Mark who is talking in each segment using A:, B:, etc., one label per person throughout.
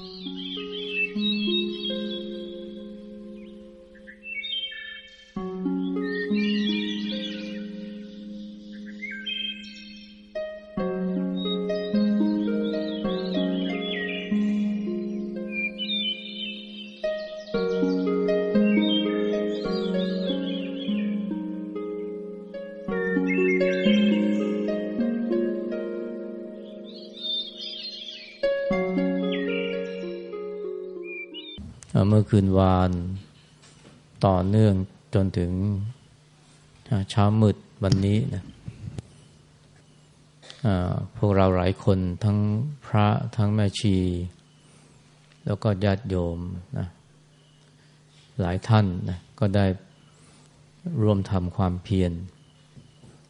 A: เมื่ คืนวานต่อเนื่องจนถึงเช้ามืดวันนี้นะพวกเราหลายคนทั้งพระทั้งแม่ชี แล้วก็ญาติโยมนะหลายท่านนะก็ได้ร่วมทำความเพียร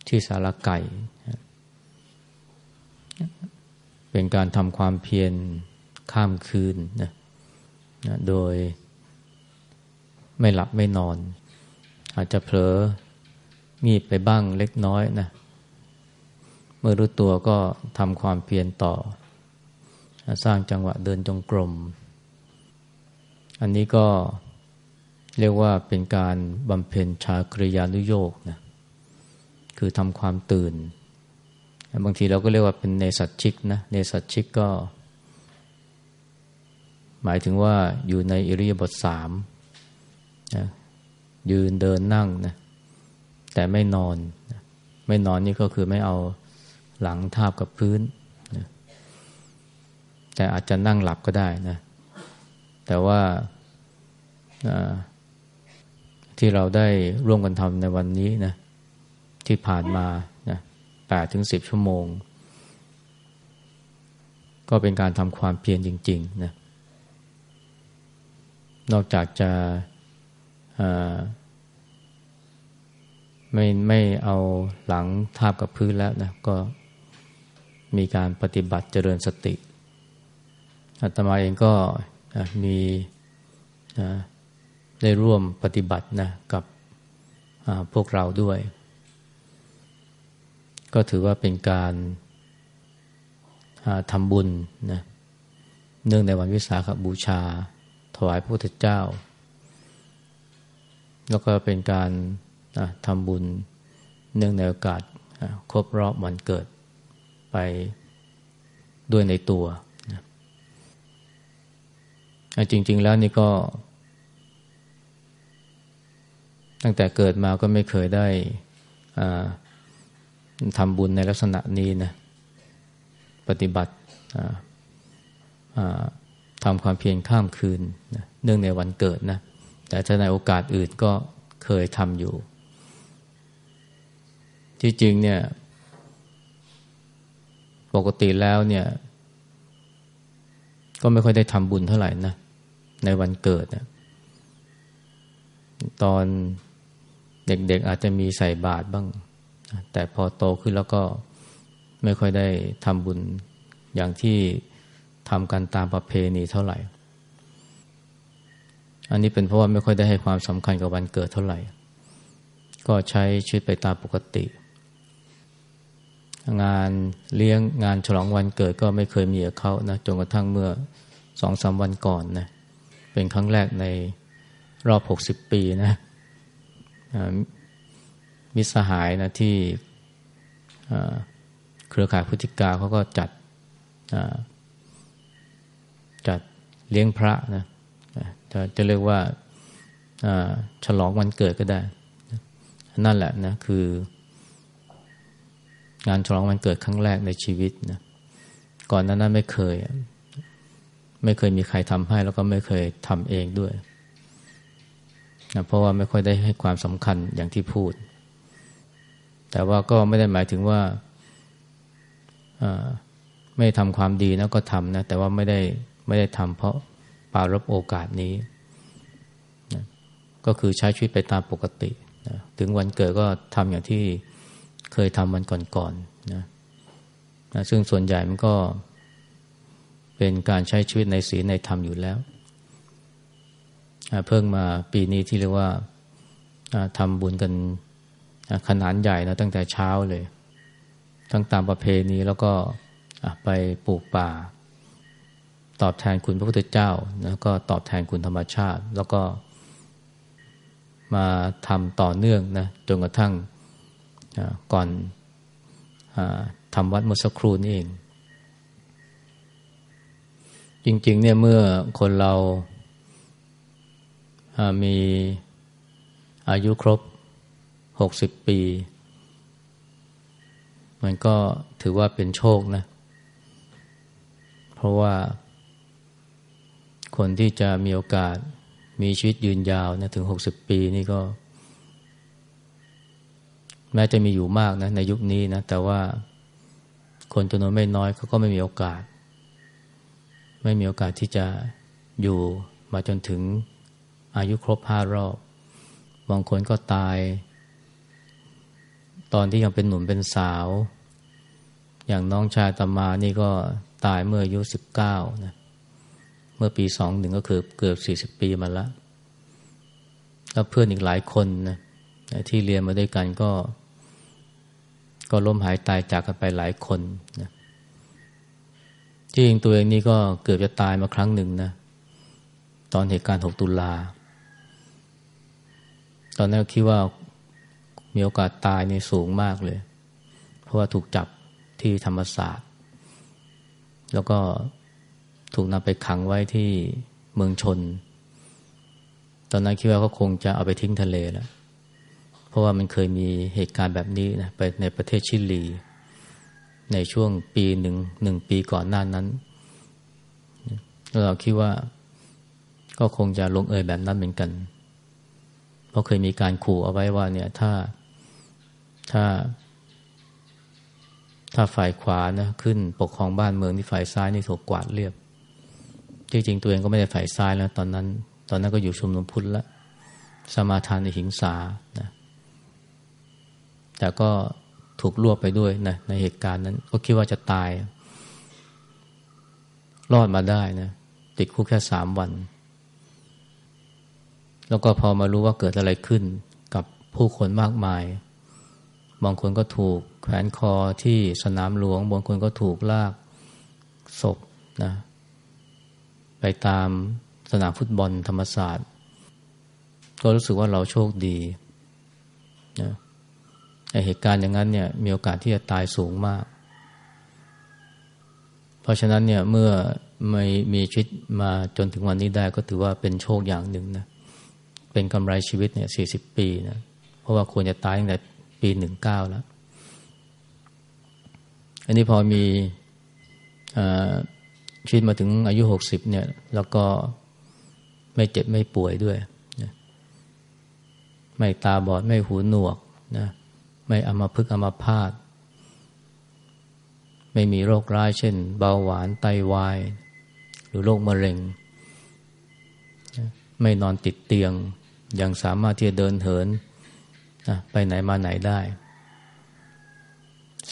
A: ที่สารไก่ เป็นการทำความเพียรข้ามคืนนะนะโดย ไม่หลับไม่นอน อาจจะเผลองีบไปบ้างเล็กน้อยนะ เมื่อรู้ตัวก็ทำความเพียรต่อ สร้างจังหวะเดินจงกรม อันนี้ก็เรียกว่าเป็นการบำเพ็ญชากริยานุโยกนะ คือทำความตื่น บางทีเราก็เรียกว่าเป็นเนสัตชิกนะ เนสัตชิกก็ หมายถึงว่าอยู่ในอิริยาบถสาม นะยืนเดินนั่งนะแต่ไม่นอนนะไม่นอนนี่ก็คือไม่เอาหลังทาบกับพื้นนะแต่อาจจะนั่งหลับก็ได้นะ แต่ว่าที่เราได้ร่วมกันทำในวันนี้นะที่ผ่านมาแปดถึงสิบชั่วโมง ก็เป็นการทำความเพียรจริง ๆ นะนอกจากจะ ไม่ไม่เอาหลังทาบกับพื้นแล้วนะก็มีการปฏิบัติเจริญสติอาตมาเองก็มีได้ร่วมปฏิบัตินะกับพวกเราด้วย ก็ถือว่าเป็นการทำบุญนะเนื่องในวันวิสาขบูชา ถวายพระพุทธเจ้า แล้วก็เป็นการทำบุญเนื่องในโอกาสครบรอบวันเกิดไปด้วยในตัวจริง ๆ แล้วนี่ก็ ตั้งแต่เกิดมาก็ไม่เคยได้ทำบุญในลักษณะนี้นะปฏิบัติทำความเพียรข้ามคืนนะเนื่องในวันเกิดนะ แต่ถ้าในโอกาสอื่นก็เคยทำอยู่ ที่จริงเนี่ย ปกติแล้วเนี่ย ก็ไม่ค่อยได้ทำบุญเท่าไหร่นะ ในวันเกิดนะตอนเด็กๆอาจจะมีใส่บาตรบ้าง แต่พอโตขึ้นแล้วก็ไม่ค่อยได้ทำบุญอย่างที่ทำกันตามประเพณีเท่าไหร่ อันนี้เป็นเพราะว่าไม่ค่อยได้ให้ความสำคัญกับวันเกิดเท่าไหร่ ก็ใช้ชีวิตไปตามปกติ งานเลี้ยงงานฉลองวันเกิดก็ไม่เคยมีกับเขานะจนกระทั่งเมื่อสองสาวันก่อนนะเป็นครั้งแรกในรอบหกสิบปีนะมิสหายนะที่เครือข่ายพุทธิกาเขาก็จัดจัดเลี้ยงพระนะ จะจะเรียกว่าฉลองวันเกิดก็ได้ นั่นแหละนะคืองานฉลองวันเกิดครั้งแรกในชีวิตนะก่อนนั้นนั้นไม่เคย ไม่เคยมีใครทำให้ แล้วก็ไม่เคยทำเองด้วยนะเพราะว่าไม่ค่อยได้ให้ความสำคัญอย่างที่พูด แต่ว่าก็ไม่ได้หมายถึงว่าไม่ทำความดีนะก็ทำนะแต่ว่าไม่ได้ไม่ได้ทำเพราะ ปารบโอกาสนี้นะก็คือใช้ชีวิตไปตามปกตินะถึงวันเกิดก็ทำอย่างที่เคยทำวันก่อนๆนะนะซึ่งส่วนใหญ่มันก็เป็นการใช้ชีวิตในศีลในธรรมอยู่แล้ว เพิ่งมาปีนี้ที่เรียกว่าทำบุญกันขนาดใหญ่นะตั้งแต่เช้าเลย ทั้งตามประเพณีแล้วก็ไปปลูกป่า ตอบแทนคุณพระพุทธเจ้าแล้วก็ตอบแทนคุณธรรมชาติ แล้วก็มาทำต่อเนื่องนะจนกระทั่งก่อนอทำวัดเมื่อสักครู่นี่เอง จริงๆเนี่ยเมื่อคนเรามีอายุครบหกสิบปี มันก็ถือว่าเป็นโชคนะ เพราะว่า คนที่จะมีโอกาสมีชีวิตยืนยาวนะถึงหกสิบปีนี่ก็ แม้จะมีอยู่มากนะในยุคนี้นะ แต่ว่าคนจำนวนไม่น้อยเขาก็ไม่มีโอกาส ไม่มีโอกาสที่จะอยู่มาจนถึงอายุครบห้ารอบ บางคนก็ตาย ตอนที่ยังเป็นหนุ่มเป็นสาว อย่างน้องชายตมานี่ก็ตายเมื่ออายุสิบเก้านะ เมื่อปีสองหนึ่งก็คือเกือบสี่สิบปีมาแล้วแล้วเพื่อนอีกหลายคนนะที่เรียนมาด้วยกันก็ ก็ล้มหายตายจากกันไปหลายคนนะที่จริงตัวเองนี่ก็เกือบจะตายมาครั้งหนึ่งนะตอนเหตุการณ์หกตุลา ตอนนั้นคิดว่ามีโอกาสตายในสูงมากเลย เพราะว่าถูกจับที่ธรรมศาสตร์ แล้วก็ ถูกนำไปขังไว้ที่เมืองชน ตอนนั้นคิดว่าเขาคงจะเอาไปทิ้งทะเลแล้ว เพราะว่ามันเคยมีเหตุการณ์แบบนี้นะไปในประเทศชิลี ในช่วงปีหนึ่งหนึ่งปีก่อนหน้านั้น เราคิดว่าก็คงจะลงเอยแบบนั้นเหมือนกัน เพราะเคยมีการขู่เอาไว้ว่าเนี่ยถ้าถ้า ถ้าฝ่ายขวานะขึ้นปกครองบ้านเมืองที่ฝ่ายซ้ายนี่ถูกกวาดเรียบ จริงๆตัวเองก็ไม่ได้ฝ่ายซ้ายแล้ว ตอนนั้น ตอนนั้นก็อยู่ชุมนุมพุทธละสมาทานในหิงสานะแต่ก็ถูกลวกไปด้วยนะในเหตุการณ์นั้น ก็คิดว่าจะตาย รอดมาได้นะติดคุกแค่สามวัน แล้วก็พอมารู้ว่าเกิดอะไรขึ้นกับผู้คนมากมาย บางคนก็ถูกแขวนคอที่สนามหลวง บางคนก็ถูกลากศพนะ ไปตามสนามฟุตบอลธรรมศาสตร์ ก็รู้สึกว่าเราโชคดีนะเหตุการณ์อย่างนั้นเนี่ยมีโอกาสที่จะตายสูงมาก เพราะฉะนั้นเนี่ยเมื่อไม่มีชีวิตมาจนถึงวันนี้ได้ก็ถือว่าเป็นโชคอย่างหนึ่งนะเป็นกำไรชีวิตเนี่ยสี่สิบปีนะเพราะว่าควรจะตายตั้งแต่ปีหนึ่งเก้าแล้ว อันนี้พอมีอ ชีวิตมาถึงอายุหกสิบเนี่ย แล้วก็ไม่เจ็บไม่ป่วยด้วยนะไม่ตาบอดไม่หูหนวกนะไม่อมาพึกอมาพาดไม่มีโรคร้ายเช่น เบาหวานไตาวาย หรือโรคมะเร็ง ไม่นอนติดเตียง ยังสามารถที่จะเดินเหินนะไปไหนมาไหนได้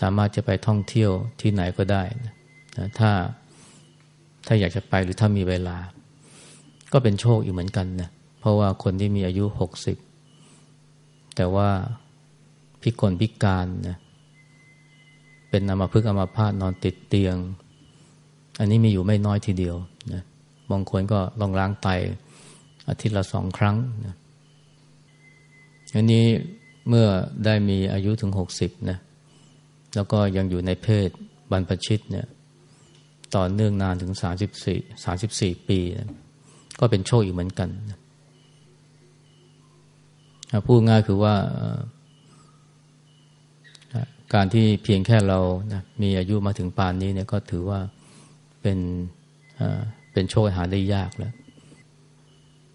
A: สามารถจะไปท่องเที่ยวที่ไหนก็ได้นะถ้า ถ้าอยากจะไปหรือถ้ามีเวลา ก็เป็นโชคอีกเหมือนกันนะเพราะว่าคนที่มีอายุหกสิบแต่ว่าพิกลพิการนะเป็นอามาพึกอามาพาดนอนติดเตียง อันนี้มีอยู่ไม่น้อยทีเดียวนะบางคนก็ลองล้างไตอาทิตย์ละสองครั้งนะอันนี้เมื่อได้มีอายุถึงหกสิบนะแล้วก็ยังอยู่ในเพศบรรพชิตเนี่ย ต่อเนื่องนานถึงสาสิบสี่สาสิบสี่ปีนะก็เป็นโชคอีกเหมือนกันนะพูดง่ายคือว่าการที่เพียงแค่เรานะมีอายุมาถึงปานนี้เนี่ยก็ถือว่าเป็นเป็นโชคหาได้ยากแล้ว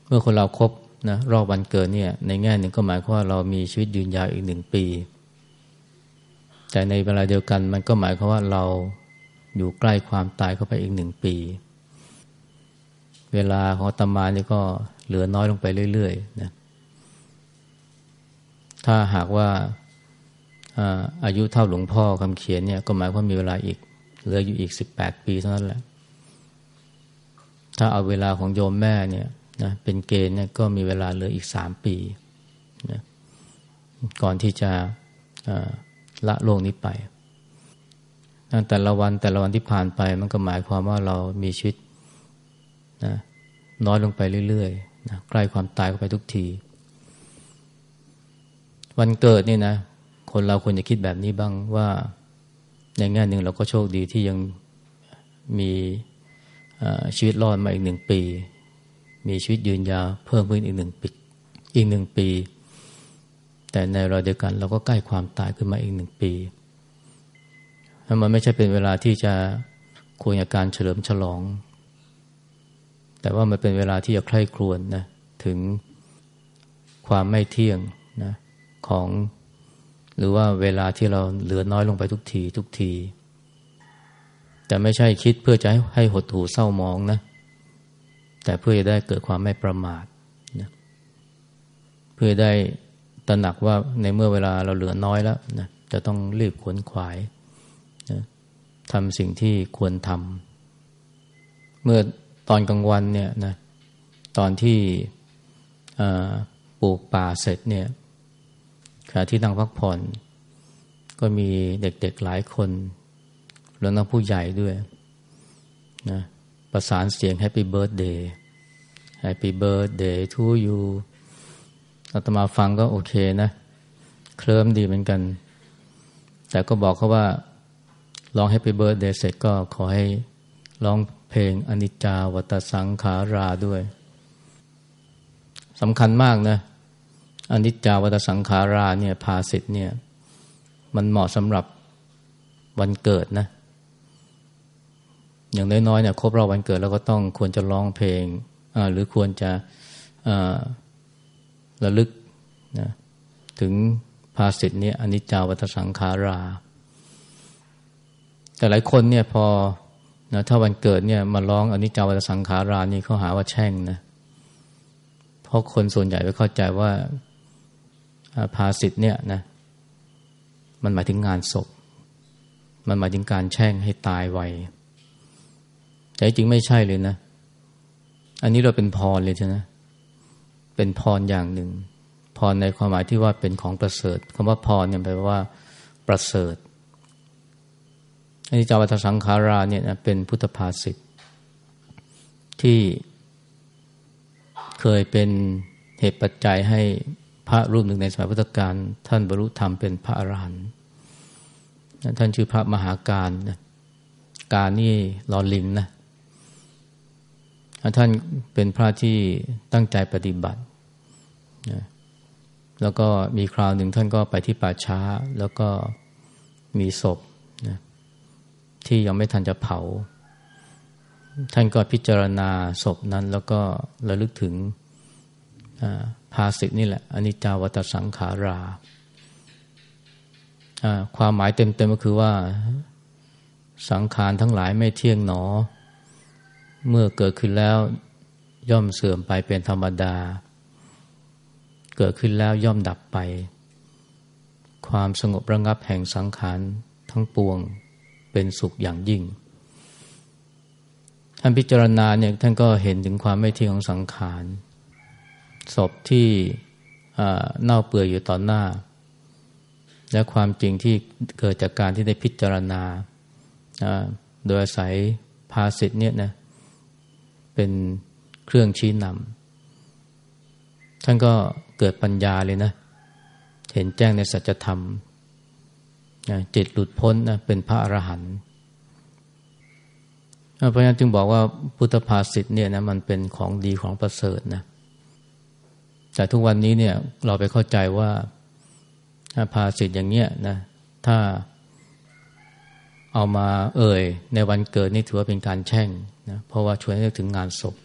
A: เมื่อคนเราครบนะรอบวันเกิดเนี่ย ในแง่หนึ่งก็หมายความว่าเรามีชีวิตยืนยาวอีกหนึ่งปี แต่ในเวลาเดียวกันมันก็หมายความว่าเรา อยู่ใกล้ความตายเข้าไปอีกหนึ่งปี เวลาของตมานี่ก็เหลือน้อยลงไปเรื่อยๆนะถ้าหากว่าอายุเท่าหลวงพ่อคำเขียนเนี่ยก็หมายความมีเวลาอีก เหลืออยู่อีกสิบแปดปีเท่านั้นแหละ ถ้าเอาเวลาของโยมแม่เนี่ยนะเป็นเกณฑ์เนี่ยก็มีเวลาเหลืออีกสามปีนะก่อนที่จะละโลกนี้ไป แต่ละวันแต่ละวันที่ผ่านไปมันก็หมายความว่าเรามีชีวิตนะน้อยลงไปเรื่อยๆนะใกล้ความตายเข้าไปทุกที วันเกิดนี่นะ คนเราควรจะคิดแบบนี้บ้างว่า ในแง่หนึ่งเราก็โชคดีที่ยังมีชีวิตรอดมาอีกหนึ่งปี มีชีวิตยืนยาวเพิ่มขึ้นอีกหนึ่งปีอีกหนึ่งปี แต่ในรอยเดียวกันเราก็ใกล้ความตายขึ้นมาอีกหนึ่งปี มันไม่ใช่เป็นเวลาที่จะควรกับการเฉลิมฉลอง แต่ว่ามันเป็นเวลาที่จะใคร่ครวญนะถึงความไม่เที่ยงนะของหรือว่าเวลาที่เราเหลือน้อยลงไปทุกทีทุกที แต่ไม่ใช่คิดเพื่อจะให้ให้หดหู่เศร้ามองนะ แต่เพื่อจะได้เกิดความไม่ประมาทนะเพื่อได้ตระหนักว่าในเมื่อเวลาเราเหลือน้อยแล้วนะจะต้องรีบขวนขวาย ทำสิ่งที่ควรทำเมื่อตอนกลางวันเนี่ยนะตอนที่ปลูกป่าเสร็จเนี่ยขณะที่นั่งพักผ่อน ก็มีเด็กๆหลายคน แล้วนักผู้ใหญ่ด้วยนะประสานเสียง Happy Birthday Happy Birthday to you อาตมาฟังก็โอเคนะ เคลิ้มดีเหมือนกัน แต่ก็บอกเขาว่า ร้อง Happy Birthday เสร็จก็ขอให้ร้องเพลงอนิจจาวัตสังขาราด้วยสำคัญมากนะอนิจจาวัตสังขาราเนี่ยภาสิทธ์เนี่ย มันเหมาะสำหรับวันเกิดนะ อย่างน้อยๆเนี่ยครบรอบวันเกิดแล้วก็ต้องควรจะร้องเพลงหรือควรจะระลึกนะถึงภาสิทธ์นี้อนิจจาวัตสังขารา แต่หลายคนเนี่ยพอนะถ้าวันเกิดเนี่ยมาร้องอนิจจาวัตสังขารานี่เขาหาว่าแช่งนะเพราะคนส่วนใหญ่ไม่เข้าใจว่าภาสิทธ์เนี่ยนะมันหมายถึงงานศพ มันหมายถึงการแช่งให้ตายไวแต่จริงไม่ใช่เลยนะ อันนี้เราเป็นพรเลยใช่ไหมเป็นพรอย่างหนึ่ง พรในความหมายที่ว่าเป็นของประเสริฐคำว่าพรเนี่ยแปลว่าประเสริฐ อันนี้จาวัตสังขาราเนี่ยนะเป็นพุทธภาษิตที่เคยเป็นเหตุปัจจัยให้พระรูปหนึ่งในสมัยพุทธกาลท่านบรรลุธรรมเป็นพระอรหันต์ท่านชื่อพระมหาการนะการนี่ลอลิงนะท่านเป็นพระที่ตั้งใจปฏิบัตินะแล้วก็มีคราวหนึ่งท่านก็ไปที่ป่าช้า แล้วก็มีศพ ที่ยังไม่ทันจะเผา ท่านก็พิจารณาศพนั้น แล้วก็ระลึกถึงภาสิทนี่แหละอนิจจาวัตสังขารา ความหมายเต็มๆก็คือว่าสังขารทั้งหลายไม่เที่ยงหนอ เมื่อเกิดขึ้นแล้วย่อมเสื่อมไปเป็นธรรมดา เกิดขึ้นแล้วย่อมดับไป ความสงบระงับแห่งสังขารทั้งปวง เป็นสุขอย่างยิ่ง ท่านพิจารณาเนี่ยท่านก็เห็นถึงความไม่เที่ยงของสังขารศพที่เน่าเปื่อยอยู่ต่อหน้า และความจริงที่เกิดจากการที่ได้พิจารณา โดยอาศัยภาสิทธ์เนี่ยนะเป็นเครื่องชี้นำท่านก็เกิดปัญญาเลยนะ เห็นแจ้งในสัจธรรม จิตหลุดพ้นนะเป็นพระอรหันต์เพราะฉะนั้นจึงบอกว่าพุทธภาษิตเนี่ยนะมันเป็นของดีของประเสริฐนะแต่ทุกวันนี้เนี่ยเราไปเข้าใจว่าภาษิตอย่างเนี้ยนะถ้าเอามาเอ่ย ในวันเกิดนี่ถือว่าเป็นการแช่งนะเพราะว่าชวนให้ถึงงานศพ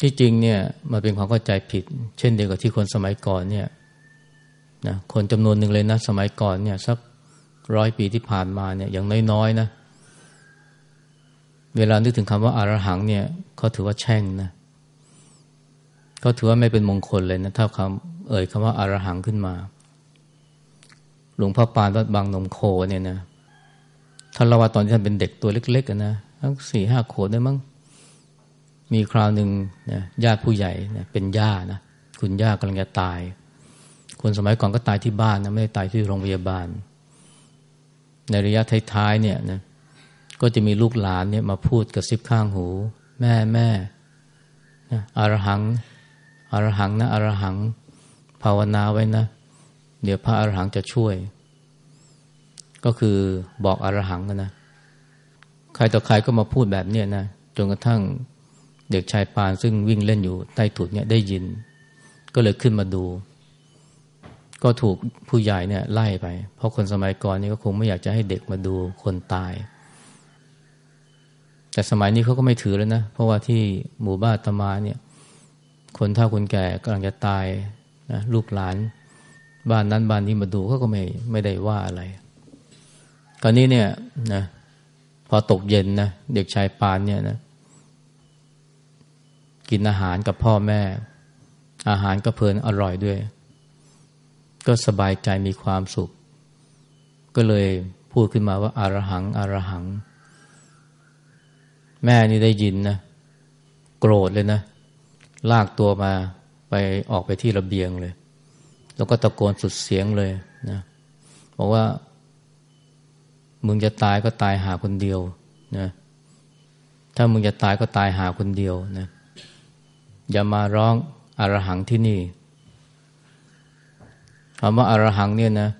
A: ที่จริงเนี่ยมันเป็นความเข้าใจผิด เช่นเดียวกับที่คนสมัยก่อนเนี่ย นะคนจำนวนหนึ่งเลยนะ สมัยก่อนเนี่ยสักร้อยปีที่ผ่านมาเนี่ยอย่างน้อยๆนะ เวลานึกถึงคำว่าอารหังเนี่ยเขาถือว่าแช่งนะเขาถือว่าไม่เป็นมงคลเลยนะถ้าคำเอ่ยคำว่าอารหังขึ้นมา หลวงพ่อปานวัดบางนมโคเนี่ยนะท่านเล่าว่าตอนที่ท่านเป็นเด็กตัวเล็กๆนะทั้งสี่ห้าขวบได้มั้งมีคราวหนึ่งนะญาติผู้ใหญ่นะเป็นย่านะคุณย่ากำลังจะตาย คนสมัยก่อนก็ตายที่บ้านนะไม่ได้ตายที่โรงพยาบาล ในระยะท้ายๆเนี่ยนะก็จะมีลูกหลานเนี่ยมาพูดกับซิบข้างหู แม่แม่นะอรหังอรหังนะอรหัง ภาวนาไว้นะ เดี๋ยวพระอรหังจะช่วย ก็คือบอกอรหังนะใครต่อใครก็มาพูดแบบเนี้ยนะจนกระทั่งเด็กชายปานซึ่งวิ่งเล่นอยู่ใต้ถุนเนี่ยได้ยิน ก็เลยขึ้นมาดู ก็ถูกผู้ใหญ่เนี่ยไล่ไป เพราะคนสมัยก่อนนี่ก็คงไม่อยากจะให้เด็กมาดูคนตาย แต่สมัยนี้เขาก็ไม่ถือแล้วนะ เพราะว่าที่หมู่บ้านตมาเนี่ย คนเฒ่าคนแก่กำลังจะตายนะลูกหลาน บ้านนั้นบ้านนี้มาดูเขาก็ไม่ไม่ได้ว่าอะไรตอนนี้เนี่ยนะพอตกเย็นนะเด็กชายปานเนี่ยนะกินอาหารกับพ่อแม่ อาหารก็เพลินอร่อยด้วย ก็สบายใจมีความสุข ก็เลยพูดขึ้นมาว่าอารหังอารหัง แม่นี่ได้ยินนะ โกรธเลยนะ ลากตัวมาไปออกไปที่ระเบียงเลย แล้วก็ตะโกนสุดเสียงเลยนะบอกว่า มึงจะตายก็ตายหาคนเดียวนะถ้ามึงจะตายก็ตายหาคนเดียวนะอย่ามาร้องอารหังที่นี่ คำว่าอารหังเนี่ยนะ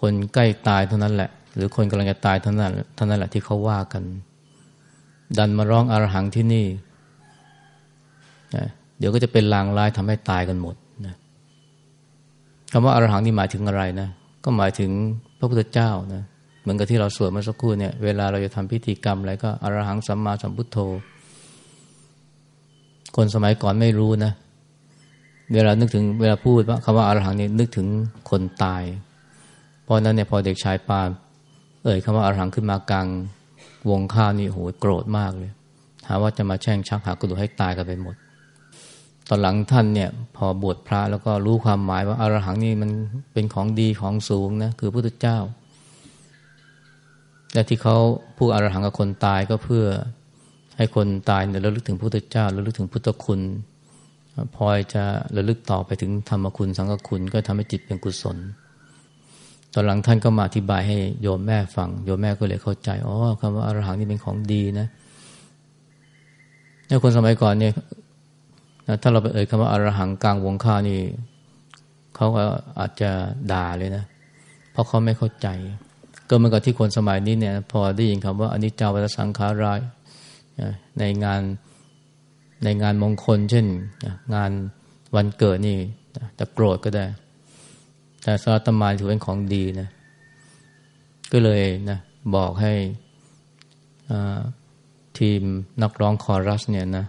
A: คนใกล้ตายเท่านั้นแหละ หรือคนกำลังจะตายเท่านั้นเท่านั้นแหละที่เขาว่ากัน ดันมาร้องอารหังที่นี่นะเดี๋ยวก็จะเป็นลางร้ายทำให้ตายกันหมดนะคำว่าอารหังนี่หมายถึงอะไรนะ ก็หมายถึงพระพุทธเจ้านะเหมือนกับที่เราสวดเมื่อสักครู่เนี่ยเวลาเราจะทำพิธีกรรมอะไรก็อรหังสัมมาสัมพุทโธ คนสมัยก่อนไม่รู้นะ เวลานึกถึงเวลาพูดว่าคำว่าอารหังนี่นึกถึงคนตาย เพราะนั้นเนี่ยพอเด็กชายปาเอ่ยคำว่าอารหังขึ้นมากลางวงข้าวนี่โหโกรธมากเลย หาว่าจะมาแช่งชักหากระดูให้ตายกันไปหมด ตอนหลังท่านเนี่ยพอบวชพระแล้วก็รู้ความหมายว่าอารหังนี่มันเป็นของดีของสูงนะคือพระพุทธเจ้า และที่เขาพูดอารหังกับคนตายก็เพื่อให้คนตายเนี่ยระลึกถึงพระพุทธเจ้าระลึกถึงพุทธคุณ พลอยจะระลึกต่อไปถึงธรรมคุณสังฆคุณก็ทำให้จิตเป็นกุศล ตอนหลังท่านก็มาอธิบายให้โยมแม่ฟัง โยมแม่ก็เลยเข้าใจ อ๋อคำว่าอรหังนี่เป็นของดีนะเนี่ยคนสมัยก่อนเนี่ยถ้าเราไปเอ่ยคำว่าอารหังกลางวงข้านี่เขาก็อาจจะด่าเลยนะ เพราะเขาไม่เข้าใจ ก็เหมือนกับที่คนสมัยนี้เนี่ย พอได้ยินคำว่าอนิจจาวัฏสังขารายในงาน ในงานมงคล เช่น งานวันเกิดนี่จะโกรธก็ได้ แต่สาตมาถือเป็นของดีนะ ก็เลยนะบอกให้ทีมนักร้องคอรัสเนี่ยนะ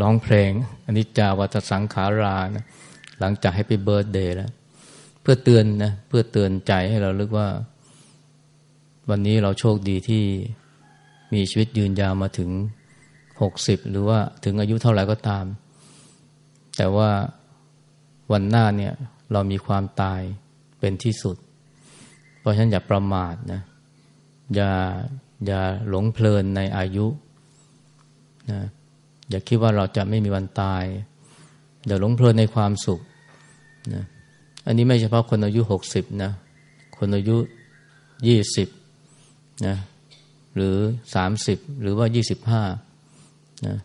A: ร้องเพลงอันนี้จาวัตสังขารานะหลังจากให้ไปเบิร์ดเดย์แล้ว เพื่อเตือนนะเพื่อเตือนใจให้เราลึกว่า วันนี้เราโชคดีที่มีชีวิตยืนยาวมาถึง หกสิบหรือว่าถึงอายุเท่าไหร่ก็ตาม แต่ว่าวันหน้าเนี่ยเรามีความตายเป็นที่สุด เพราะฉะนั้นอย่าประมาทนะอย่าอย่าหลงเพลินในอายุนะอย่าคิดว่าเราจะไม่มีวันตาย อย่าหลงเพลินในความสุขนะอันนี้ไม่เฉพาะคนอายุหกสิบนะคนอายุยี่สิบนะหรือสามสิบหรือว่ายี่สิบห้า นะ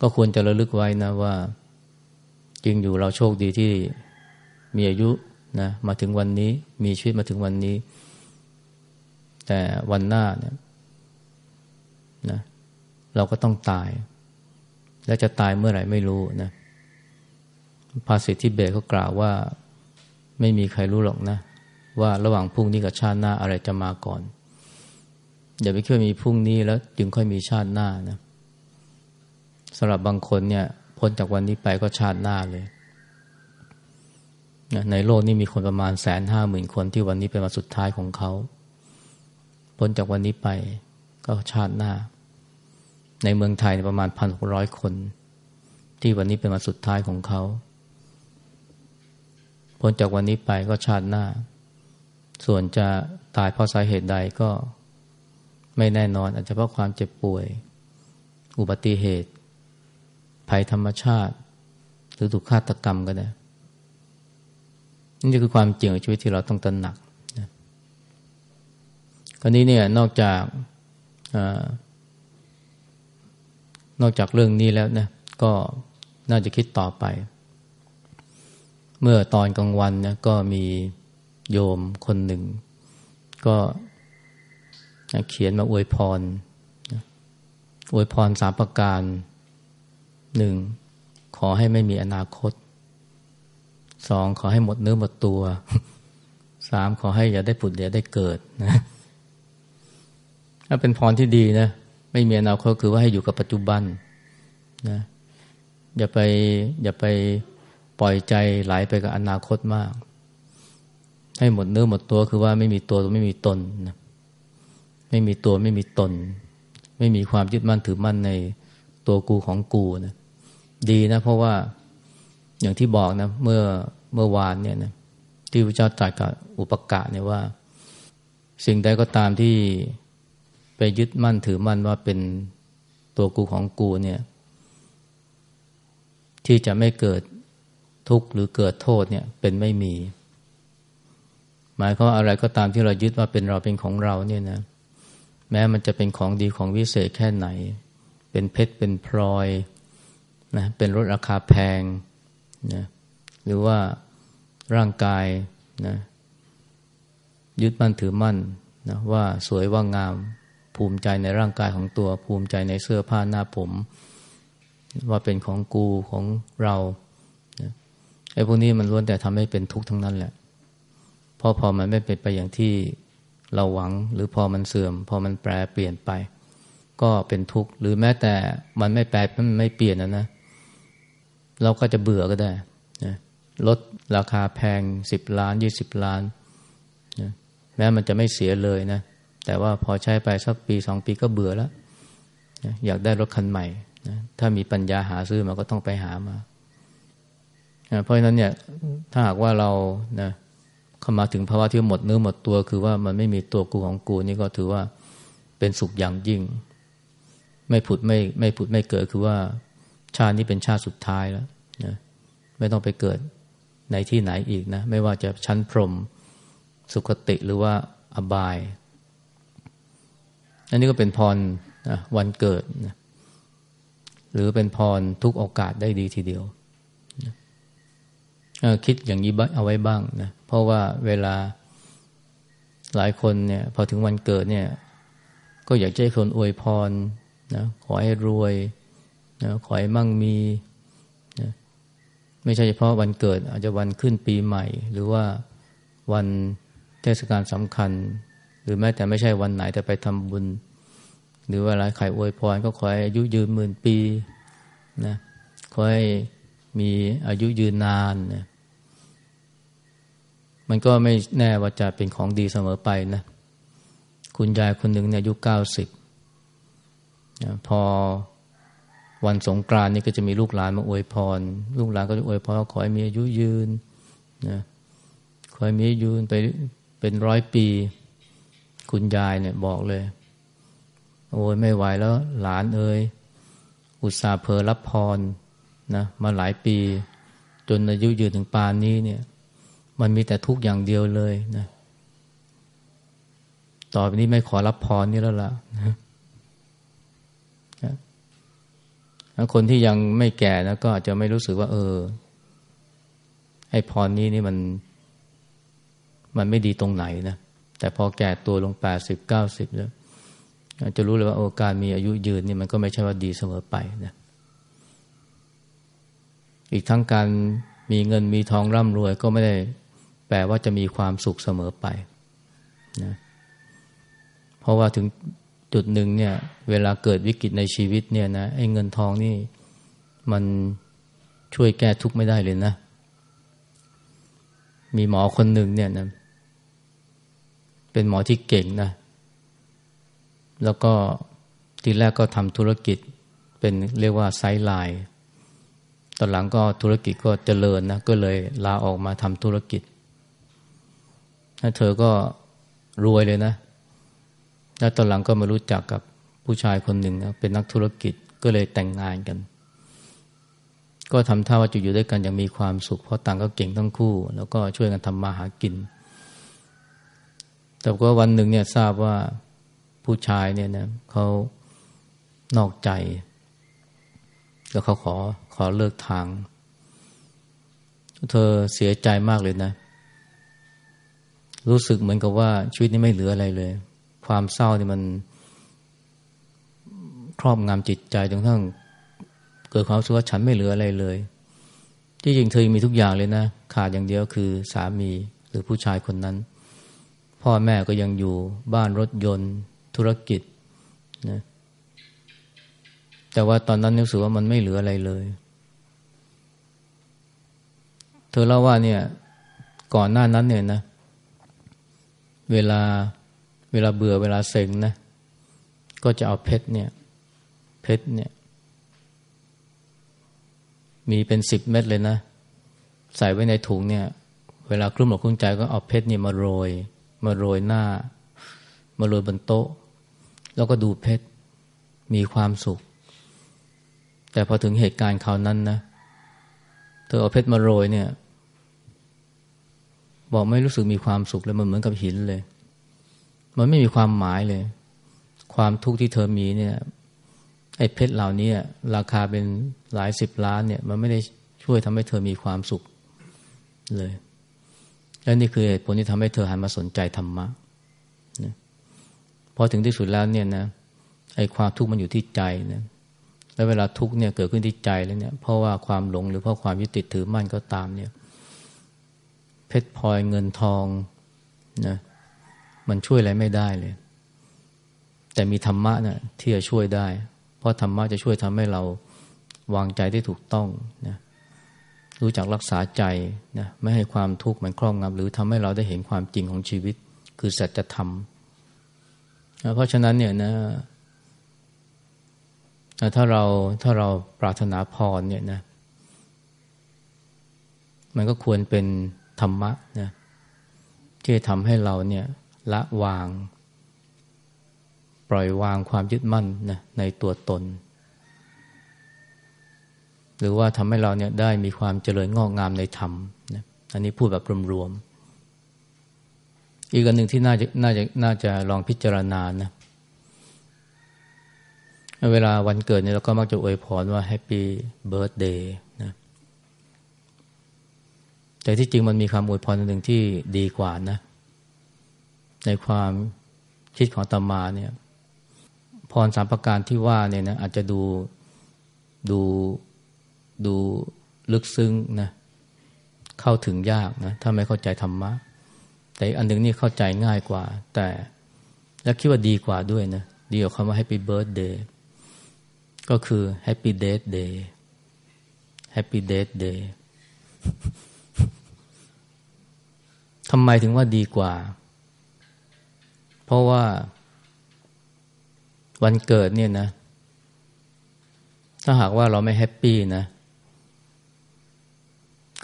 A: ก็ควรจะระลึกไว้นะว่า จริงอยู่เราโชคดีที่มีอายุนะมาถึงวันนี้มีชีวิตมาถึงวันนี้ แต่วันหน้าเนี่ยนะเราก็ต้องตาย และจะตายเมื่อไหร่ไม่รู้นะภาษิตที่เบเขากล่าวว่า ไม่มีใครรู้หรอกนะ ว่าระหว่างพรุ่งนี้กับชาติหน้าอะไรจะมาก่อน อย่าไปคิดว่ามีพรุ่งนี้แล้วจึงค่อยมีชาติหน้านะ สำหรับบางคนเนี่ยพ้นจากวันนี้ไปก็ชาติหน้าเลยในโลกนี้มีคนประมาณแสนห้าหมื่นคนที่วันนี้เป็นวันสุดท้ายของเขา พ้นจากวันนี้ไปก็ชาติหน้า ในเมืองไทยประมาณพันหกร้อยคน ที่วันนี้เป็นวันสุดท้ายของเขา พ้นจากวันนี้ไปก็ชาติหน้า ส่วนจะตายเพราะสาเหตุใดก็ไม่แน่นอนอาจจะเพราะความเจ็บป่วย อุบัติเหตุ ภัยธรรมชาติ หรือถูกฆาตกรรมก็ได้นี่คือความจริงของชีวิตที่เราต้องตระหนักนะคราวนี้เนี่ยนอกจากนอกจากเรื่องนี้แล้วนะก็น่าจะคิดต่อไป เมื่อตอนกลางวันนะก็มีโยมคนหนึ่ง ก็เขียนมาอวยพรอวยพรสามประการ หนึ่งขอให้ไม่มีอนาคตสองขอให้หมดเนื้อหมดตัวสามขอให้อย่าได้ผุดอย่าได้เกิดนะถ้าเป็นพรที่ดีนะไม่มีอนาคตคือว่าให้อยู่กับปัจจุบันนะอย่าไปอย่าไปปล่อยใจไหลไปกับอนาคตมาก ให้หมดเนื้อหมดตัวคือว่าไม่มีตัวไม่มีตนนะไม่มีตัวไม่มีตน ไม่มีความยึดมั่นถือมั่นในตัวกูของกูนะ ดีนะ เพราะว่าอย่างที่บอกนะ เมื่อเมื่อวานเนี่ยนะที่พระเจ้าตรัสกับอุปกะเนี่ยว่า สิ่งใดก็ตามที่ไปยึดมั่นถือมั่นว่าเป็นตัวกูของกูเนี่ย ที่จะไม่เกิดทุกข์หรือเกิดโทษเนี่ยเป็นไม่มี หมายความอะไรก็ตามที่เรายึดว่าเป็นเราเป็นของเราเนี่ยนะ แม้มันจะเป็นของดีของวิเศษแค่ไหน เป็นเพชรเป็นพลอย นะเป็นรถราคาแพงนะหรือว่าร่างกายนะยึดมั่นถือมั่นนะว่าสวยว่างามภูมิใจในร่างกายของตัวภูมิใจในเสื้อผ้าหน้าผม ว่าเป็นของกูของเราไอ้พวกนี้มันล้วนแต่ทำให้เป็นทุกข์ทั้งนั้นแหละเพราะพอมันไม่เป็นไปอย่างที่เราหวังหรือพอมันเสื่อม พอมันแปรเปลี่ยนไป ก็เป็นทุกข์หรือแม้แต่มันไม่แปรมันไม่เปลี่ยนนะนะ เราก็จะเบื่อก็ได้นะลดราคาแพงสิบล้านยี่สิบล้านนะแม้มันจะไม่เสียเลยนะ แต่ว่าพอใช้ไปสักปีสองปีก็เบื่อแล้วนะอยากได้รถคันใหม่นะถ้ามีปัญญาหาซื้อมาก็ต้องไปหามานะเพราะฉะนั้นเนี่ยถ้าหากว่าเรานะเข้ามาถึงภาวะที่หมดเนื้อหมดตัว คือว่ามันไม่มีตัวกูของกูนี่ก็ถือว่าเป็นสุขอย่างยิ่ง ไม่ผุดไม่ไม่ผุดไม่เกิดคือว่า ชาตินี้เป็นชาติสุดท้ายแล้วนะไม่ต้องไปเกิดในที่ไหนอีกนะ ไม่ว่าจะชั้นพรมสุคติหรือว่าอบาย อันนี้ก็เป็นพรนะวันเกิดนะหรือเป็นพรทุกโอกาสได้ดีทีเดียวนะคิดอย่างนี้เอาไว้บ้างนะเพราะว่าเวลาหลายคนเนี่ย พอถึงวันเกิดเนี่ย ก็อยากให้คนอวยพรนะขอให้รวย นะขอให้มั่งมีนะไม่ใช่เฉพาะวันเกิด อาจจะวันขึ้นปีใหม่ หรือว่าวันเทศกาลสำคัญ หรือแม้แต่ไม่ใช่วันไหนแต่ไปทำบุญ หรือว่าหลายใครอวยพรก็ขอให้อายุยืนหมื่นปีนะขอให้มีอายุยืนนานนะมันก็ไม่แน่ว่าจะเป็นของดีเสมอไปนะคุณยายคนหนึ่งเนี่ยอายุเก้าสิบพอ วันสงกรานนี่ก็จะมีลูกหลานมาอวยพร ลูกหลานก็จะอวยพรขอให้มีอายุยืนนะขอให้มีอายุยืนไปเป็นร้อยปี คุณยายเนี่ยบอกเลย โอ้ยไม่ไหวแล้วหลานเอ้ยอุตส่าห์เพอรับพรนะมาหลายปี จนอายุยืนถึงปานนี้เนี่ย มันมีแต่ทุกอย่างเดียวเลยนะต่อไปนี้ไม่ขอรับพรนี่แล้วล่ะนะ คนที่ยังไม่แก่นะก็อาจจะไม่รู้สึกว่า เออ ไอ้พรนี้นี่มัน มันไม่ดีตรงไหนนะ แต่พอแก่ตัวลงแปดสิบเก้าสิบแล้วจะรู้เลยว่าโอการมีอายุยืนนี่มันก็ไม่ใช่ว่าดีเสมอไปนะ อีกทั้งการมีเงินมีทองร่ำรวยก็ไม่ได้แปลว่าจะมีความสุขเสมอไปนะ เพราะว่าถึง จุดหนึ่งเนี่ย เวลาเกิดวิกฤตในชีวิตเนี่ยนะไอ้เงินทองนี่มันช่วยแก้ทุกข์ไม่ได้เลยนะ มีหมอคนหนึ่งเนี่ยนะเป็นหมอที่เก่งนะ แล้วก็ทีแรกก็ทำธุรกิจเป็นเรียกว่าไซด์ไลน์ตอนหลังก็ธุรกิจก็เจริญนะ ก็เลยลาออกมาทำธุรกิจเธอก็รวยเลยนะ แล้วตอนหลังก็มารู้จักกับผู้ชายคนหนึ่งนะเป็นนักธุรกิจก็เลยแต่งงานกัน ก็ทำท่าว่าจะอยู่ด้วยกันอย่างมีความสุข เพราะต่างก็เก่งทั้งคู่ แล้วก็ช่วยกันทำมาหากิน แต่ก็วันหนึ่งเนี่ยทราบว่าผู้ชายเนี่ยนะเขานอกใจ แล้วเขาขอขอเลิกทาง เธอเสียใจมากเลยนะ รู้สึกเหมือนกับว่าชีวิตนี้ไม่เหลืออะไรเลย ความเศร้านี่มันครอบงำจิตใจจนทั้งเกิดความรู้สึกว่าฉันไม่เหลืออะไรเลย ที่จริงเธอมีทุกอย่างเลยนะ ขาดอย่างเดียวคือสามีหรือผู้ชายคนนั้น พ่อแม่ก็ยังอยู่บ้านรถยนต์ ธุรกิจนะแต่ว่าตอนนั้นรู้สึกว่ามันไม่เหลืออะไรเลย เธอเล่าว่าเนี่ย ก่อนหน้านั้นเนี่ยนะ เวลา เวลาเบื่อเวลาเซ็งนะ ก็จะเอาเพชรเนี่ย เพชรเนี่ย มีเป็นสิบเม็ดเลยนะ ใส่ไว้ในถุงเนี่ย เวลาคลุ้มหลอกคลุ้มใจก็เอาเพชรนี่มาโรย มาโรยหน้า มาโรยบนโต๊ะ แล้วก็ดูเพชร มีความสุข แต่พอถึงเหตุการณ์คราวนั้นนะ เธอเอาเพชรมาโรยเนี่ย บอกไม่รู้สึกมีความสุขเลยมันเหมือนกับหินเลย มันไม่มีความหมายเลย ความทุกข์ที่เธอมีเนี่ยไอ้เพชรเหล่านี้ราคาเป็นหลายสิบล้านเนี่ย มันไม่ได้ช่วยทำให้เธอมีความสุขเลย และนี่คือเหตุผลที่ทำให้เธอหันมาสนใจธรรมะพอถึงที่สุดแล้วเนี่ยนะไอ้ความทุกข์มันอยู่ที่ใจนะแล้วเวลาทุกข์เนี่ยเกิดขึ้นที่ใจแล้วเนี่ย เพราะว่าความหลงหรือเพราะความยึดติดถือมั่นก็ตามเนี่ย เพชรพลอยเงินทองนะ มันช่วยอะไรไม่ได้เลย แต่มีธรรมะนะ่ะที่จะช่วยได้ เพราะธรรมะจะช่วยทำให้เราวางใจได้ถูกต้องนะรู้จักรักษาใจนะไม่ให้ความทุกข์มันครอบงำหรือทำให้เราได้เห็นความจริงของชีวิต คือสัจธรรมเพราะฉะนั้นเนี่ยนะถ้าเราถ้าเราปรารถนาพรเนี่ยนะ มันก็ควรเป็นธรรมะนะที่ทำให้เราเนี่ย ละวาง ปล่อยวางความยึดมั่นนะในตัวตน หรือว่าทำให้เราเนี่ยได้มีความเจริญงอกงามในธรรมนะอันนี้พูดแบบรวมๆอีกอันหนึ่งที่น่าจะน่าจะน่าจะลองพิจารณานะเวลาวันเกิดเนี่ยเราก็มักจะอวยพรว่าแฮปปี้เบิร์ดเดย์นะแต่ที่จริงมันมีคำอวยพรหนึ่งที่ดีกว่านะ ในความคิดของตมาเนี่ยพรสามประการที่ว่าเนี่ยนะอาจจะดูดูดูลึกซึ้งนะเข้าถึงยากนะถ้าไม่เข้าใจธรรมะ แต่อันหนึ่งนี่เข้าใจง่ายกว่า แต่และคิดว่าดีกว่าด้วยนะดีกว่าคำว่า Happy Birthday ก็คือ Happy Death Day Happy Death Day ทำไมถึงว่าดีกว่า เพราะว่า วันเกิดเนี่ยนะ ถ้าหากว่าเราไม่ happy นะ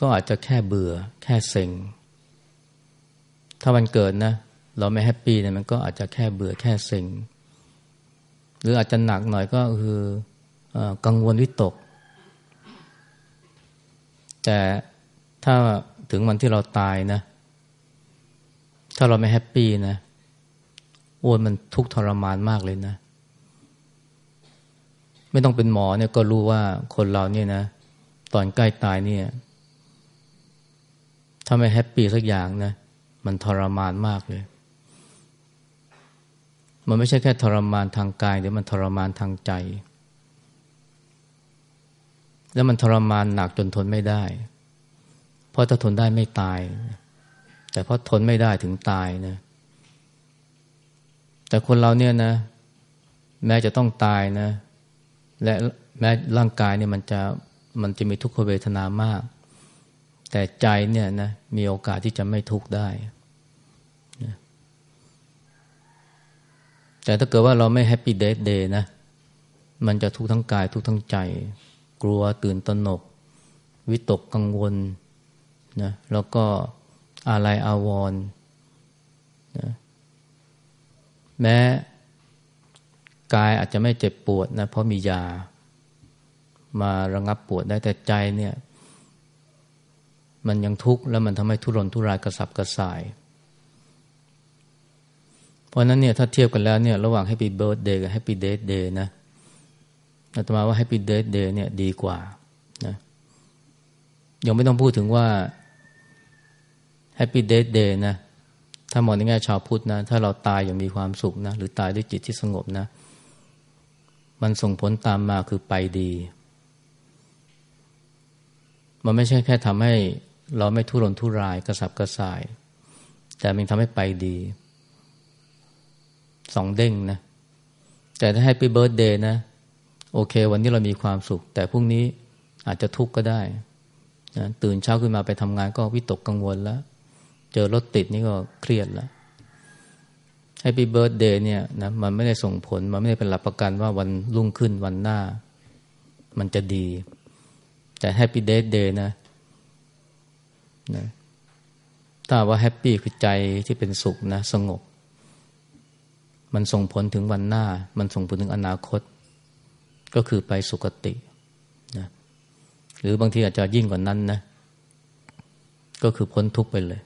A: ก็อาจจะแค่เบื่อ แค่เซ็ง ถ้าวันเกิดนะ เราไม่ happy เนี่ยมันก็อาจจะแค่เบื่อแค่เซ็ง หรืออาจจะหนักหน่อยก็คือกังวลวิตก แต่ถ้าถึงวันที่เราตายนะ ถ้าเราไม่ happy นะ อ้ยมันทุกข์ทรมานมากเลยนะ ไม่ต้องเป็นหมอเนี่ยก็รู้ว่าคนเราเนี่ยนะ ตอนใกล้ตายเนี่ย ถ้าไม่ happy สักอย่างนะ มันทรมานมากเลย มันไม่ใช่แค่ทรมานทางกายเดี๋ยวมันทรมานทางใจ แล้วมันทรมานหนักจนทนไม่ได้ เพราะถ้าทนได้ไม่ตาย แต่เพราะทนไม่ได้ถึงตายนะ แต่คนเราเนี่ยนะ แม้จะต้องตายนะ และแม้ร่างกายเนี่ยมันจะมันจะมีทุกขเวทนามาก แต่ใจเนี่ยนะมีโอกาสที่จะไม่ทุกข์ได้แต่ถ้าเกิดว่าเราไม่แฮปปี้เดทเดย์นะ มันจะทุกข์ทั้งกายทุกข์ทั้งใจ กลัวตื่นตระหนก วิตกกังวลนะแล้วก็อะไรอาวรณ์ แม้กายอาจจะไม่เจ็บปวดนะเพราะมียา มาระงับปวดได้แต่ใจเนี่ย มันยังทุกข์แล้วมันทำให้ทุรนทุรายกระสับกระส่าย เพราะนั้นเนี่ยถ้าเทียบกันแล้วเนี่ยระหว่าง Happy Birthday กับ Happy Death Day นะอาตมาว่า Happy Death Day เนี่ยดีกว่านะยังไม่ต้องพูดถึงว่า Happy Death Day นะ ถ้ามองในแง่ชาวพุทธนะ ถ้าเราตายอย่างมีความสุขนะ หรือตายด้วยจิตที่สงบนะ มันส่งผลตามมาคือไปดี มันไม่ใช่แค่ทำให้เราไม่ทุรนทุรายกระสับกระส่าย แต่มันทำให้ไปดี สองเด้งนะ แต่ถ้าให้ปีเบิร์ดเดย์นะ โอเค วันนี้เรามีความสุข แต่พรุ่งนี้อาจจะทุกข์ก็ได้นะตื่นเช้าขึ้นมาไปทำงานก็วิตกกังวลแล้ว เจอรถติดนี่ก็เครียดแล้ว Happy Birthday เนี่ยนะมันไม่ได้ส่งผล มันไม่ได้เป็นหลักประกันว่าวันรุ่งขึ้นวันหน้า มันจะดี แต่ Happy Death Day นะนะถ้าว่า happy คือใจที่เป็นสุขนะ สงบ มันส่งผลถึงวันหน้า มันส่งผลถึงอนาคต ก็คือไปสุคตินะหรือบางทีอาจจะยิ่งกว่านั้นนะ ก็คือพ้นทุกข์ไปเลย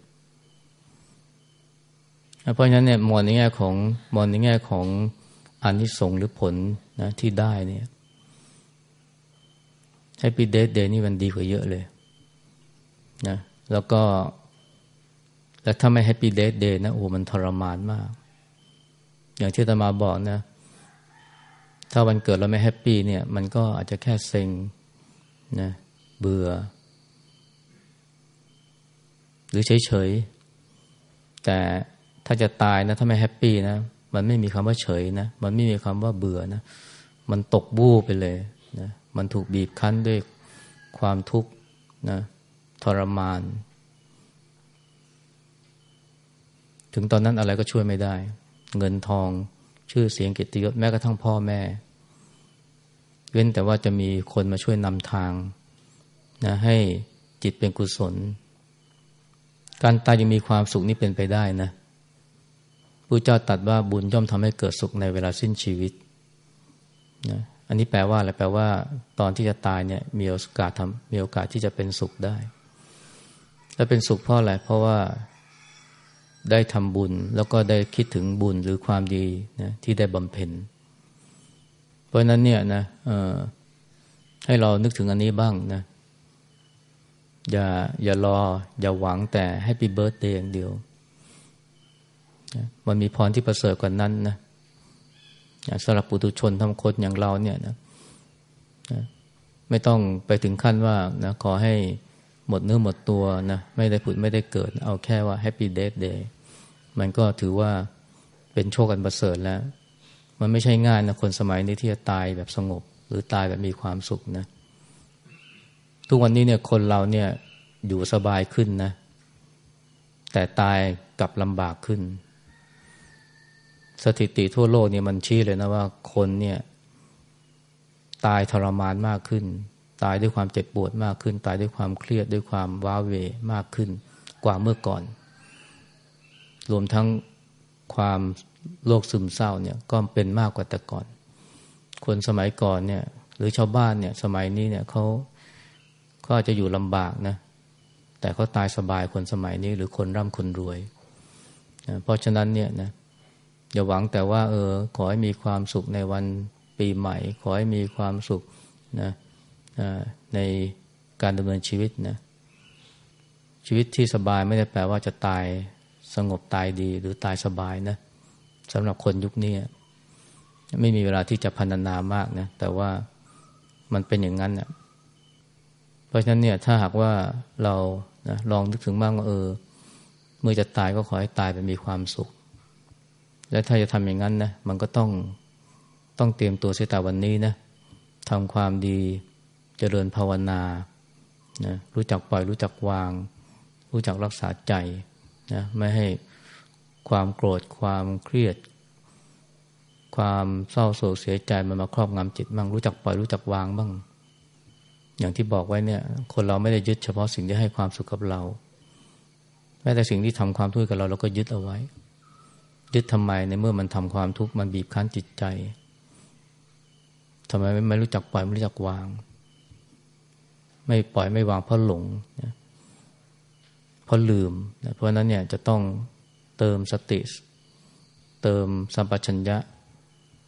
A: เพราะฉะนั้นเนี่ยมองในแง่ของมองในแง่ของอานิสงส์หรือผลนะที่ได้เนี่ย Happy Death Day นี่มันดีกว่าเยอะเลยนะแล้วก็ แล้วถ้าไม่ Happy Death Day นะโอ้มันทรมานมาก อย่างที่ตมาบอกนะ ถ้าวันเกิดเราไม่แฮปปี้เนี่ย มันก็อาจจะแค่เซ็งนะเบื่อ หรือเฉยๆแต่ ถ้าจะตายนะถ้าไม่แฮปปี้นะมันไม่มีคำว่าเฉยนะมันไม่มีคำว่าเบื่อนะมันตกบู้ไปเลยนะมันถูกบีบคั้นด้วยความทุกข์นะทรมาน ถึงตอนนั้นอะไรก็ช่วยไม่ได้ เงินทองชื่อเสียงเกิตยศแม้กระทั่งพ่อแม่ เว้นแต่ว่าจะมีคนมาช่วยนำทางนะให้จิตเป็นกุศล การตายยังมีความสุขนี่เป็นไปได้นะ พระเจ้าตัดว่าบุญย่อมทำให้เกิดสุขในเวลาสิ้นชีวิตนะอันนี้แปลว่าอะไรแปลว่า ตอนที่จะตายเนี่ยมีโอกาสทำมีโอกาสที่จะเป็นสุขได้ และเป็นสุขเพราะอะไรเพราะว่าได้ทำบุญแล้วก็ได้คิดถึงบุญหรือความดีนะที่ได้บำเพ็ญ เพราะนั้นเนี่ยนะให้เรานึกถึงอันนี้บ้างนะอย่าอย่ารอ อย่าหวังแต่ให้ปีเบิร์ตเดย์อย่างเดียว มันมีพรที่ประเสริฐกว่านั้นนะสำหรับปุถุชนทำคนอย่างเราเนี่ยนะไม่ต้องไปถึงขั้นว่านะขอให้หมดเนื้อหมดตัวนะไม่ได้ผุดไม่ได้เกิด เอาแค่ว่า Happy Death Day มันก็ถือว่าเป็นโชคอันประเสริฐแล้ว มันไม่ใช่ง่ายนะคนสมัยนี้ที่จะตายแบบสงบ หรือตายแบบมีความสุขนะ ทุกวันนี้เนี่ยคนเราเนี่ยอยู่สบายขึ้นนะ แต่ตายกลับลำบากขึ้น สถิติทั่วโลกเนี่ยมันชี้เลยนะว่าคนเนี่ยตายทรมานมากขึ้น ตายด้วยความเจ็บปวดมากขึ้น ตายด้วยความเครียดด้วยความว้าเวมากขึ้น กว่าเมื่อก่อน รวมทั้งความโรคซึมเศร้าเนี่ยก็เป็นมากกว่าแต่ก่อน คนสมัยก่อนเนี่ย หรือชาวบ้านเนี่ย สมัยนี้เนี่ยเขาก็อาจจะอยู่ลำบากนะ แต่เขาตายสบายคนสมัยนี้ หรือคนร่ำคนรวยนะเพราะฉะนั้นเนี่ยนะ อย่าหวังแต่ว่า เออ ขอให้มีความสุขในวันปีใหม่ ขอให้มีความสุขนะในการดำเนินชีวิตนะชีวิตที่สบายไม่ได้แปลว่าจะตายสงบตายดี หรือตายสบายนะสำหรับคนยุคนี้ไม่มีเวลาที่จะพันนามากนะแต่ว่ามันเป็นอย่างนั้นนะเพราะฉะนั้นเนี่ยถ้าหากว่าเรานะลองนึกถึงบ้างว่าเออ เมื่อจะตายก็ขอให้ตายไปมีความสุข และถ้าจะทำอย่างนั้นนะมันก็ต้องต้องเตรียมตัวเสียแต่วันนี้นะทำความดีจเจริญภาวนานะรู้จักปล่อยรู้จักวาง รู้จักรักษาใจนะไม่ให้ความโกรธความเครียด ความเศร้าโศกเสียใจมันมาครอบงำจิตบ้างรู้จักปล่อยรู้จักวางบ้าง อย่างที่บอกไว้เนี่ย คนเราไม่ได้ยึดเฉพาะสิ่งที่ให้ความสุขกับเราแม้แต่สิ่งที่ทำความทุกข์กับเราเราก็ยึดเอาไว้ ยึดทำไมในเมื่อมันทำความทุกข์มันบีบคั้นจิตใจทำไมไม่รู้จักปล่อยไม่รู้จักวาง ไม่ปล่อยไม่วางเพราะหลงเพราะลืมเพราะนั้นเนี่ยจะต้องเติมสติ เติมสัมปชัญญะ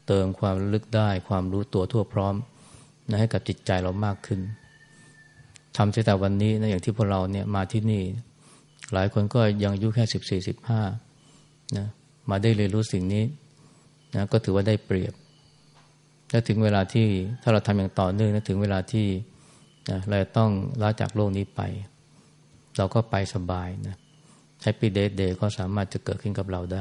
A: เติมความลึกได้ ความรู้ตัวทั่วพร้อมนะให้กับจิตใจเรามากขึ้นทำเสียแต่วันนี้นะอย่างที่พวกเราเนี่ยมาที่นี่ หลายคนก็ยังอายุแค่สิบสี่สิบห้านะ มาได้เรียนรู้สิ่งนี้นะก็ถือว่าได้เปรียบ และถึงเวลาที่ถ้าเราทำอย่างต่อเนื่องนะถึงเวลาที่นะเราต้องลาจากโลกนี้ไป เราก็ไปสบายนะแฮปปี้เดย์เดย์ก็สามารถจะเกิดขึ้นกับเราได้